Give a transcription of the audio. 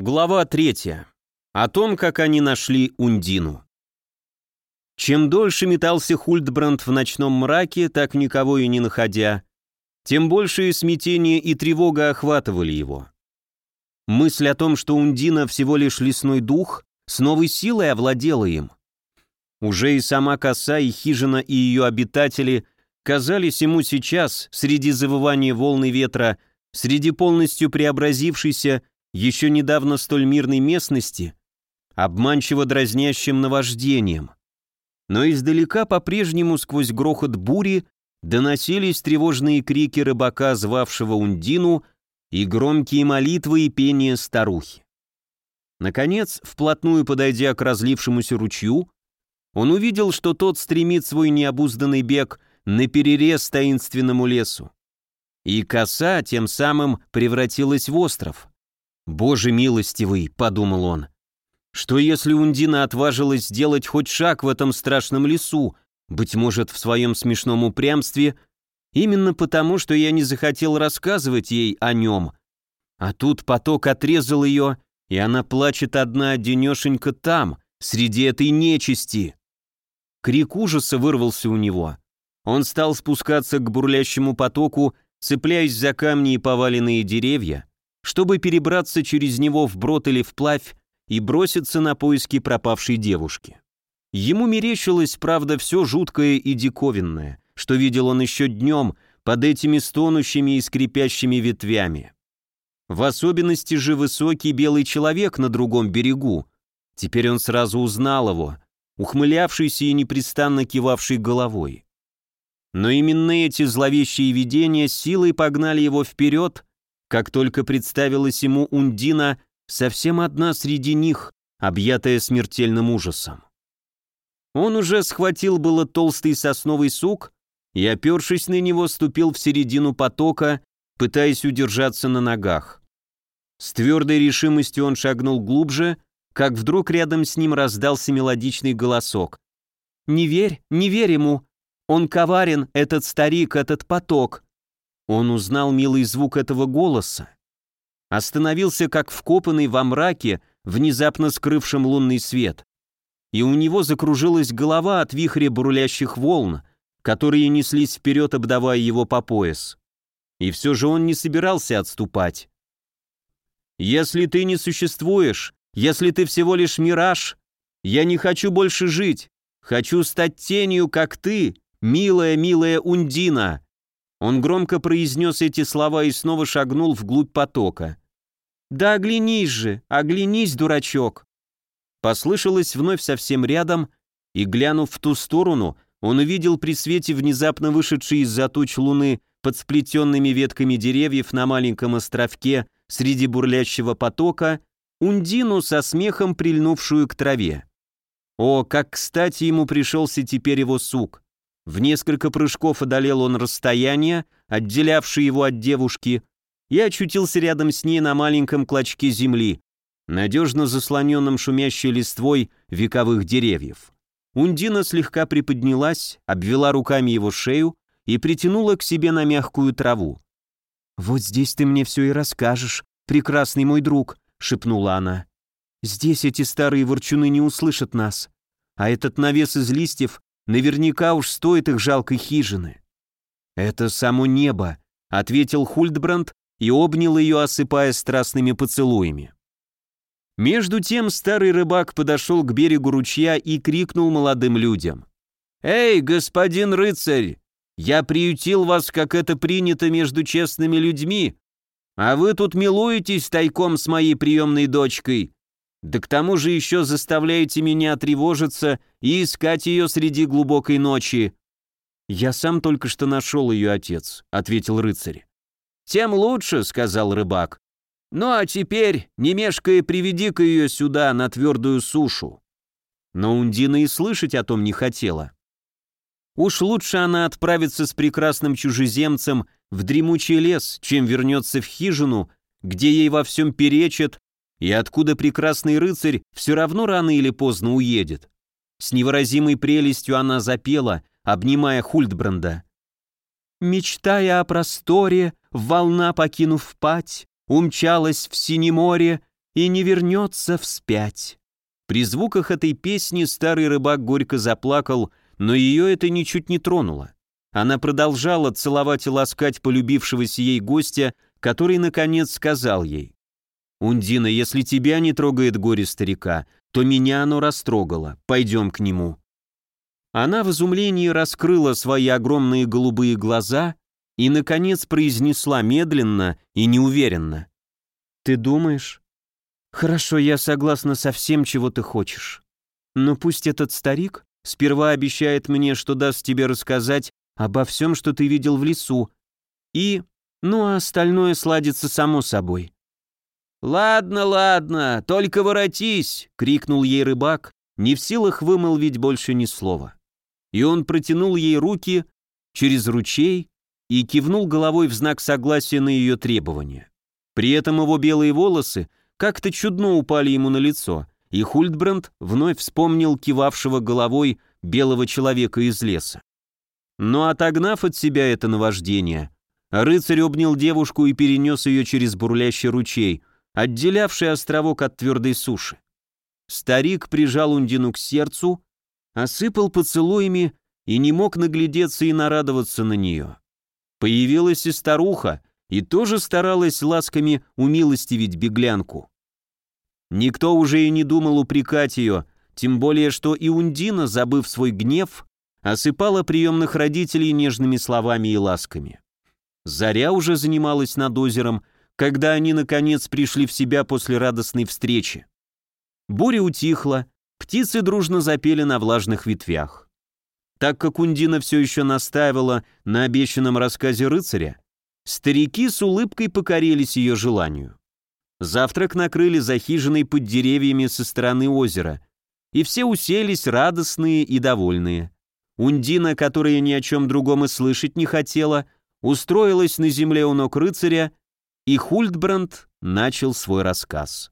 Глава третья. О том, как они нашли Ундину. Чем дольше метался Хультбранд в ночном мраке, так никого и не находя, тем большее смятение и тревога охватывали его. Мысль о том, что Ундина всего лишь лесной дух, с новой силой овладела им. Уже и сама коса, и хижина, и ее обитатели казались ему сейчас, среди завывания волны ветра, среди полностью преобразившейся еще недавно столь мирной местности, обманчиво дразнящим наваждением. Но издалека по-прежнему сквозь грохот бури доносились тревожные крики рыбака, звавшего Ундину, и громкие молитвы и пение старухи. Наконец, вплотную подойдя к разлившемуся ручью, он увидел, что тот стремит свой необузданный бег на перерез таинственному лесу. И коса тем самым превратилась в остров. «Боже милостивый», — подумал он, — «что если Ундина отважилась сделать хоть шаг в этом страшном лесу, быть может, в своем смешном упрямстве, именно потому, что я не захотел рассказывать ей о нем. А тут поток отрезал ее, и она плачет одна денешенька там, среди этой нечисти». Крик ужаса вырвался у него. Он стал спускаться к бурлящему потоку, цепляясь за камни и поваленные деревья, чтобы перебраться через него вброд или вплавь и броситься на поиски пропавшей девушки. Ему мерещилось, правда, все жуткое и диковинное, что видел он еще днем под этими стонущими и скрипящими ветвями. В особенности же высокий белый человек на другом берегу. Теперь он сразу узнал его, ухмылявшийся и непрестанно кивавший головой. Но именно эти зловещие видения силой погнали его вперед как только представилась ему Ундина, совсем одна среди них, объятая смертельным ужасом. Он уже схватил было толстый сосновый сук и, опершись на него, ступил в середину потока, пытаясь удержаться на ногах. С твердой решимостью он шагнул глубже, как вдруг рядом с ним раздался мелодичный голосок. «Не верь, не верь ему! Он коварен, этот старик, этот поток! Он узнал милый звук этого голоса. Остановился как вкопанный во мраке, внезапно скрывшем лунный свет. И у него закружилась голова от вихря бурлящих волн, которые неслись вперед, обдавая его по пояс. И все же он не собирался отступать. «Если ты не существуешь, если ты всего лишь мираж, я не хочу больше жить, хочу стать тенью, как ты, милая, милая Ундина», он громко произнес эти слова и снова шагнул вглубь потока. «Да оглянись же, оглянись, дурачок!» Послышалось вновь совсем рядом, и, глянув в ту сторону, он увидел при свете внезапно вышедшей из-за туч луны под сплетенными ветками деревьев на маленьком островке среди бурлящего потока Ундину со смехом прильнувшую к траве. О, как кстати ему пришелся теперь его сук! В несколько прыжков одолел он расстояние, отделявшее его от девушки, и очутился рядом с ней на маленьком клочке земли, надежно заслоненном шумящей листвой вековых деревьев. Ундина слегка приподнялась, обвела руками его шею и притянула к себе на мягкую траву. «Вот здесь ты мне все и расскажешь, прекрасный мой друг», — шепнула она. «Здесь эти старые ворчуны не услышат нас, а этот навес из листьев Наверняка уж стоит их жалкой хижины. Это само небо, ответил Хульдбранд и обнял ее, осыпая страстными поцелуями. Между тем старый рыбак подошел к берегу ручья и крикнул молодым людям. «Эй, господин рыцарь, я приютил вас, как это принято между честными людьми, а вы тут милуетесь тайком с моей приемной дочкой. Да к тому же еще заставляете меня тревожиться и искать ее среди глубокой ночи». «Я сам только что нашел ее отец», — ответил рыцарь. «Тем лучше», — сказал рыбак. «Ну а теперь, не мешкая, приведи-ка ее сюда, на твердую сушу». Но Ундина и слышать о том не хотела. Уж лучше она отправится с прекрасным чужеземцем в дремучий лес, чем вернется в хижину, где ей во всем перечат и откуда прекрасный рыцарь все равно рано или поздно уедет. С невыразимой прелестью она запела, обнимая Хультбранда. «Мечтая о просторе, волна, покинув пать, умчалась в синее море, и не вернется вспять». При звуках этой песни старый рыбак горько заплакал, но ее это ничуть не тронуло. Она продолжала целовать и ласкать полюбившегося ей гостя, который, наконец, сказал ей, «Ундина, если тебя не трогает горе старика, то меня оно растрогало. Пойдем к нему». Она в изумлении раскрыла свои огромные голубые глаза и, наконец, произнесла медленно и неуверенно. «Ты думаешь?» «Хорошо, я согласна со всем, чего ты хочешь. Но пусть этот старик сперва обещает мне, что даст тебе рассказать обо всем, что ты видел в лесу, и... ну, а остальное сладится само собой». «Ладно, ладно, только воротись!» — крикнул ей рыбак, не в силах вымолвить больше ни слова. И он протянул ей руки через ручей и кивнул головой в знак согласия на ее требования. При этом его белые волосы как-то чудно упали ему на лицо, и Хультбранд вновь вспомнил кивавшего головой белого человека из леса. Но отогнав от себя это наваждение, рыцарь обнял девушку и перенес ее через бурлящий ручей, отделявший островок от твердой суши. Старик прижал Ундину к сердцу, осыпал поцелуями и не мог наглядеться и нарадоваться на нее. Появилась и старуха, и тоже старалась ласками умилостивить беглянку. Никто уже и не думал упрекать ее, тем более что и Ундина, забыв свой гнев, осыпала приемных родителей нежными словами и ласками. Заря уже занималась над озером, когда они, наконец, пришли в себя после радостной встречи. Буря утихла, птицы дружно запели на влажных ветвях. Так как Ундина все еще настаивала на обещанном рассказе рыцаря, старики с улыбкой покорились ее желанию. Завтрак накрыли за хижиной под деревьями со стороны озера, и все уселись радостные и довольные. Ундина, которая ни о чем другом и слышать не хотела, устроилась на земле у ног рыцаря, и Хультбранд начал свой рассказ.